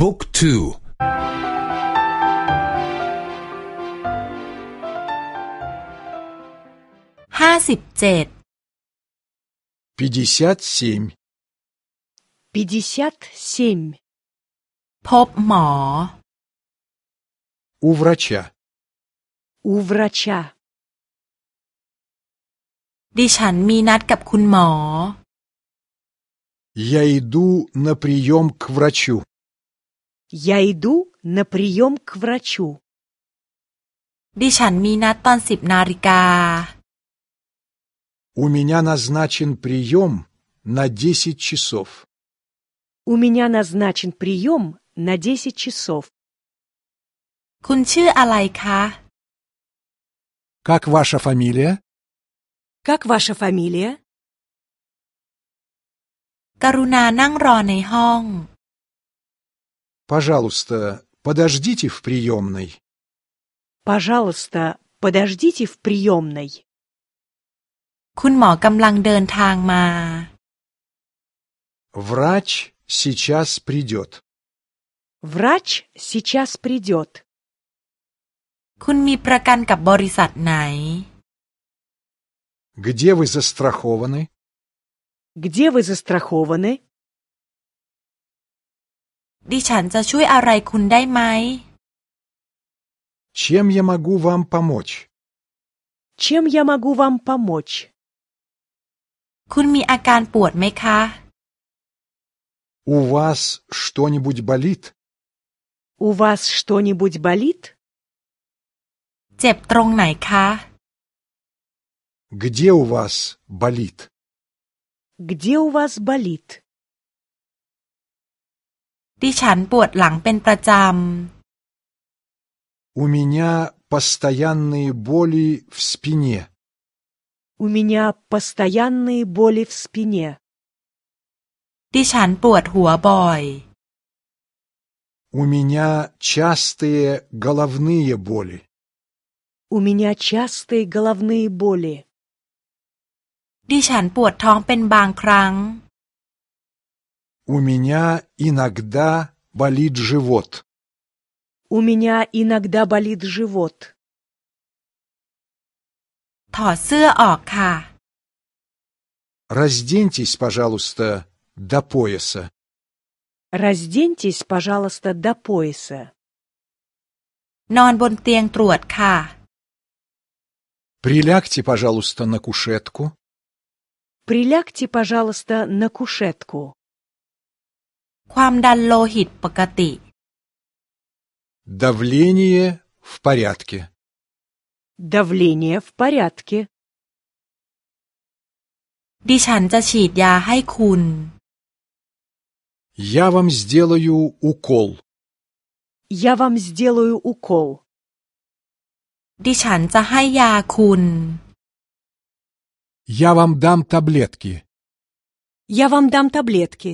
บุ๊กทูห้าสิบเจ็ด пятьдесят семь 57. พบหมอ у врача У врача. ดิฉันมีนัดกับคุณหมอ я иду на прием к врачу Я иду на прием к врачу. ดิฉันมีนัดตอนสิบนาฬิกา у меня назначен прием на десять часов У меня назначен прием на 10 часов. คุณชื่ออะไรคะ как ваша фамилия Как ваша фамилия? กรุณานั่งรอในห้อง пожалуйста подождите в приемной Пожалуйста, подождите в приемной. คุณหมอกำลังเดินทางมา врач сейчас придет Врач сейчас придет. คุณมีประกันกับบริษัทไหน где вы застрахованы Где вы застрахованы? ดิฉันจะช่วยอะไรคุณได้ไหม чем я могу вам помочь Чем я могу вам помочь? คุณมีอาการปวดไหมคะ у вас что-нибудь болит У вас что-нибудь болит? เจ็บตรงไหนคะ где у вас болит Где у вас болит? ดิฉันปวดหลังเป็นประจ у меня постоянные боли в спине У меня постоянные боли в спине. ำ ดิฉันปวดหัวบ่อย у меня частые головные боли У меня частые головные боли. ดิฉันปวดท้องเป็นบางครั้ง у меня иногда болит живот У меня иногда болит живот. ถอดเสื้อออกค่ะ разденьтесь пожалуйста до пояса Разденьтесь, пожалуйста, до пояса. นอนบนเตียงตรวจค่ะ прилягте пожалуйста на кушетку Прилягте, пожалуйста, на кушетку. ความดันโลหิตปกติ давление в порядке Давление в порядке. ดิฉันจะฉีดยาให้คุณ я вам сделаю укол Я вам сделаю укол. ดิฉันจะให้ยาคุณ я вам дам таблетки Я вам дам таблетки.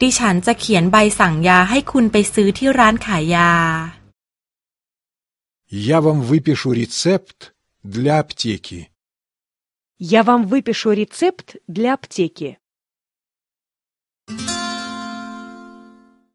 ดิฉันจะเขียนใบสั่งยาให้คุณไปซื้อที่ร้านขายยา я вам выпишу рецепт для аптеки Я вам выпишу рецепт для аптеки.